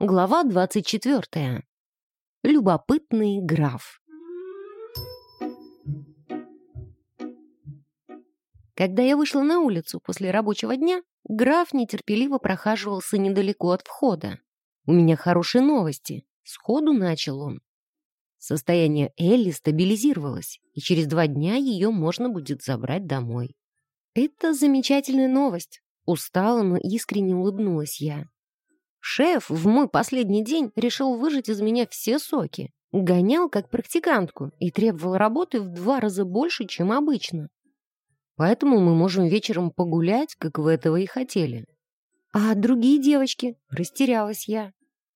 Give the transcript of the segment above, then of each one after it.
Глава 24. Любопытный граф. Когда я вышла на улицу после рабочего дня, граф нетерпеливо прохаживался недалеко от входа. «У меня хорошие новости», — сходу начал он. Состояние Элли стабилизировалось, и через два дня ее можно будет забрать домой. «Это замечательная новость», — устала, но искренне улыбнулась я. Шеф в мой последний день решил выжать из меня все соки. Гонял как практикантку и требовал работы в два раза больше, чем обычно. Поэтому мы можем вечером погулять, как вы этого и хотели. А другие девочки? Растерялась я.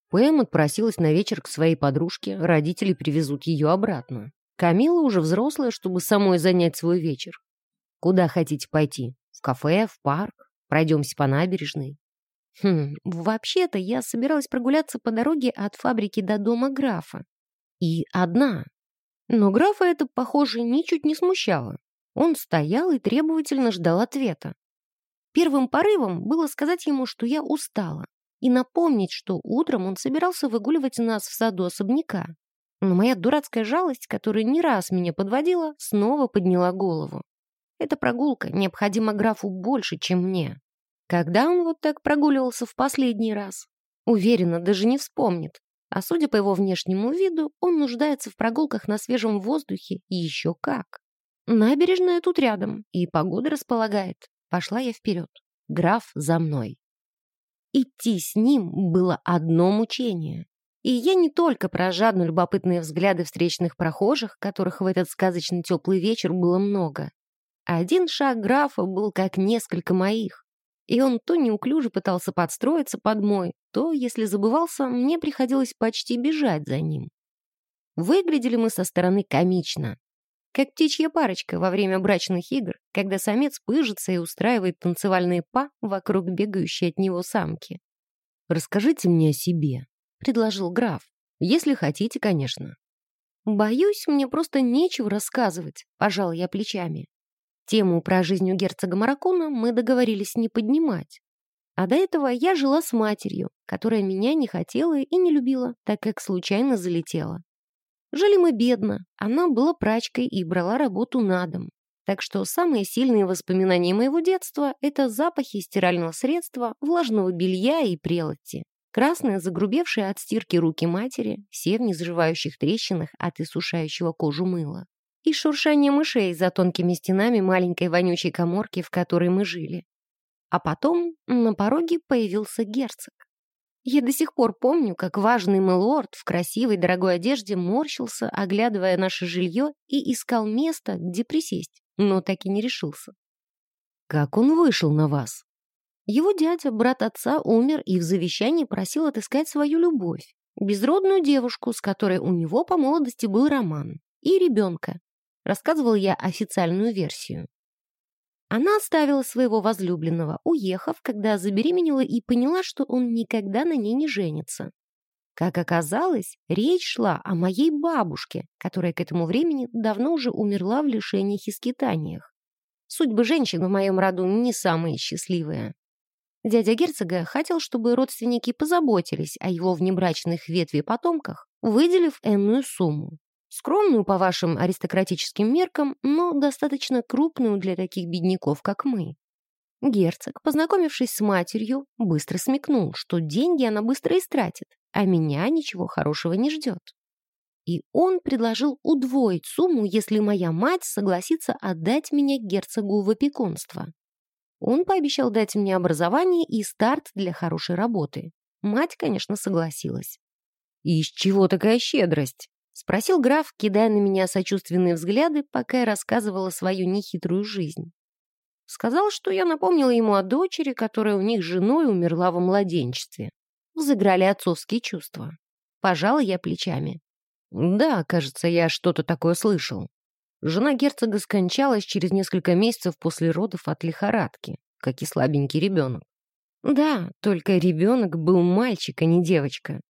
Пэм отпросилась на вечер к своей подружке, родители привезут ее обратно. Камила уже взрослая, чтобы самой занять свой вечер. Куда хотите пойти? В кафе, в парк? Пройдемся по набережной? Хм, вообще-то я собиралась прогуляться по дороге от фабрики до дома графа. И одна. Но графа это, похоже, ничуть не смущало. Он стоял и требовательно ждал ответа. Первым порывом было сказать ему, что я устала, и напомнить, что утром он собирался выгуливать нас в саду особняка. Но моя дурацкая жалость, которая не раз меня подводила, снова подняла голову. Эта прогулка необходима графу больше, чем мне. Когда он вот так прогуливался в последний раз? Уверена, даже не вспомнит. А судя по его внешнему виду, он нуждается в прогулках на свежем воздухе и еще как. Набережная тут рядом, и погода располагает. Пошла я вперед. Граф за мной. Идти с ним было одно мучение. И я не только про жадно любопытные взгляды встречных прохожих, которых в этот сказочный теплый вечер было много. Один шаг графа был как несколько моих. И он то неуклюже пытался подстроиться под мой, то, если забывался, мне приходилось почти бежать за ним. Выглядели мы со стороны комично. Как птичья парочка во время брачных игр, когда самец пыжится и устраивает танцевальные па вокруг бегающей от него самки. «Расскажите мне о себе», — предложил граф. «Если хотите, конечно». «Боюсь, мне просто нечего рассказывать», — пожал я плечами. Тему про жизнь у герцога Маракона мы договорились не поднимать. А до этого я жила с матерью, которая меня не хотела и не любила, так как случайно залетела. Жили мы бедно, она была прачкой и брала работу на дом. Так что самые сильные воспоминания моего детства — это запахи стирального средства, влажного белья и прелости. Красные, загрубевшие от стирки руки матери, все в незаживающих трещинах от иссушающего кожу мыла и шуршание мышей за тонкими стенами маленькой вонючей коморки, в которой мы жили. А потом на пороге появился герцог. Я до сих пор помню, как важный мэлорд в красивой дорогой одежде морщился, оглядывая наше жилье и искал место, где присесть, но так и не решился. «Как он вышел на вас?» Его дядя, брат отца, умер и в завещании просил отыскать свою любовь, безродную девушку, с которой у него по молодости был роман, и ребенка, Рассказывал я официальную версию. Она оставила своего возлюбленного, уехав, когда забеременела и поняла, что он никогда на ней не женится. Как оказалось, речь шла о моей бабушке, которая к этому времени давно уже умерла в лишениях и скитаниях. Судьбы женщин в моем роду не самые счастливые. Дядя герцога хотел, чтобы родственники позаботились о его внебрачных ветви потомках, выделив энную сумму. Скромную по вашим аристократическим меркам, но достаточно крупную для таких бедняков, как мы. Герцог, познакомившись с матерью, быстро смекнул, что деньги она быстро истратит, а меня ничего хорошего не ждет. И он предложил удвоить сумму, если моя мать согласится отдать меня герцогу в опекунство. Он пообещал дать мне образование и старт для хорошей работы. Мать, конечно, согласилась. «И из чего такая щедрость?» — спросил граф, кидая на меня сочувственные взгляды, пока я рассказывала свою нехитрую жизнь. Сказал, что я напомнила ему о дочери, которая у них женой умерла во младенчестве. Взыграли отцовские чувства. Пожала я плечами. Да, кажется, я что-то такое слышал. Жена герцога скончалась через несколько месяцев после родов от лихорадки, как и слабенький ребенок. Да, только ребенок был мальчик, а не девочка.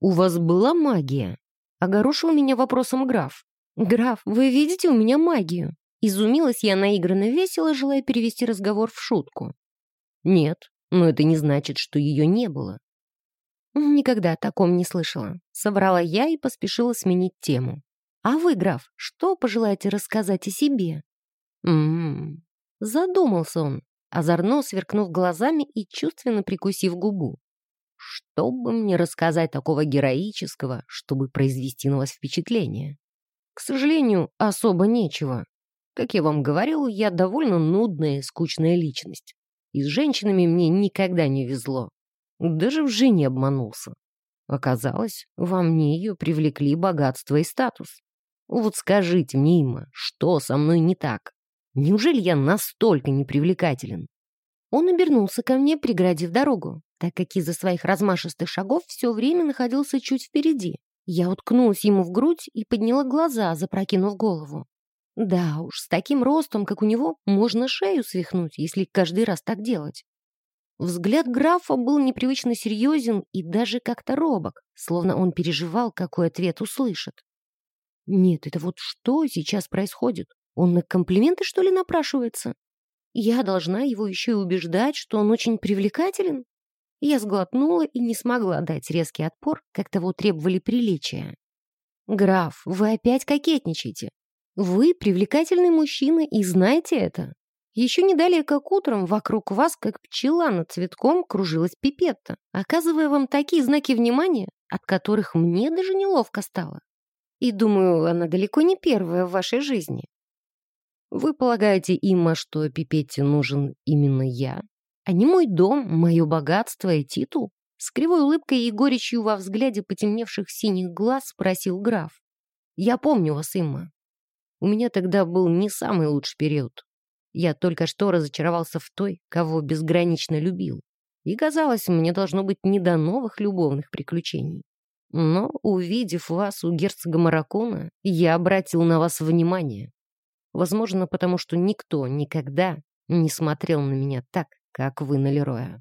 «У вас была магия?» Огорошил меня вопросом граф. «Граф, вы видите у меня магию?» Изумилась я наигранно весело, желая перевести разговор в шутку. «Нет, но это не значит, что ее не было». Никогда о таком не слышала. Собрала я и поспешила сменить тему. А вы, граф, что пожелаете рассказать о себе? Ммм, задумался он, озорно сверкнув глазами и чувственно прикусив губу. Что бы мне рассказать такого героического, чтобы произвести на вас впечатление? К сожалению, особо нечего. Как я вам говорил, я довольно нудная и скучная личность. И с женщинами мне никогда не везло. Даже в жене обманулся. Оказалось, во мне ее привлекли богатство и статус. Вот скажите мне, Има, что со мной не так? Неужели я настолько непривлекателен? Он обернулся ко мне, преградив дорогу, так как из-за своих размашистых шагов все время находился чуть впереди. Я уткнулась ему в грудь и подняла глаза, запрокинув голову. Да уж, с таким ростом, как у него, можно шею свихнуть, если каждый раз так делать. Взгляд графа был непривычно серьезен и даже как-то робок, словно он переживал, какой ответ услышит. Нет, это вот что сейчас происходит? Он на комплименты, что ли, напрашивается? Я должна его еще и убеждать, что он очень привлекателен? Я сглотнула и не смогла дать резкий отпор, как того требовали приличия. «Граф, вы опять кокетничаете. Вы привлекательный мужчина и знаете это. Еще не далее, как утром, вокруг вас, как пчела над цветком, кружилась пипетта, оказывая вам такие знаки внимания, от которых мне даже неловко стало. И думаю, она далеко не первая в вашей жизни. Вы полагаете, Имма, что пипетте нужен именно я? Не мой дом, мое богатство и титул? С кривой улыбкой и горечью во взгляде потемневших синих глаз спросил граф. «Я помню вас, Имма. У меня тогда был не самый лучший период. Я только что разочаровался в той, кого безгранично любил. И казалось, мне должно быть не до новых любовных приключений. Но, увидев вас у герцога Маракона, я обратил на вас внимание. Возможно, потому что никто никогда не смотрел на меня так, как вы на Лероя.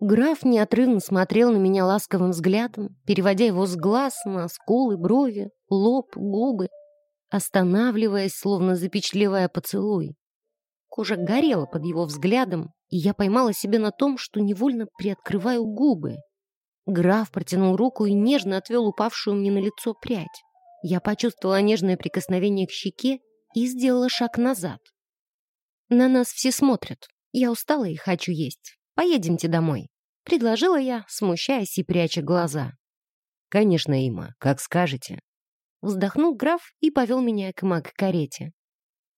Граф неотрывно смотрел на меня ласковым взглядом, переводя его с глаз на скулы, брови, лоб, губы, останавливаясь, словно запечатлевая поцелуй. Кожа горела под его взглядом, и я поймала себя на том, что невольно приоткрываю губы. Граф протянул руку и нежно отвел упавшую мне на лицо прядь. Я почувствовала нежное прикосновение к щеке и сделала шаг назад. На нас все смотрят. Я устала и хочу есть. Поедемте домой», — предложила я, смущаясь и пряча глаза. «Конечно, Има, как скажете». Вздохнул граф и повел меня к маг-карете.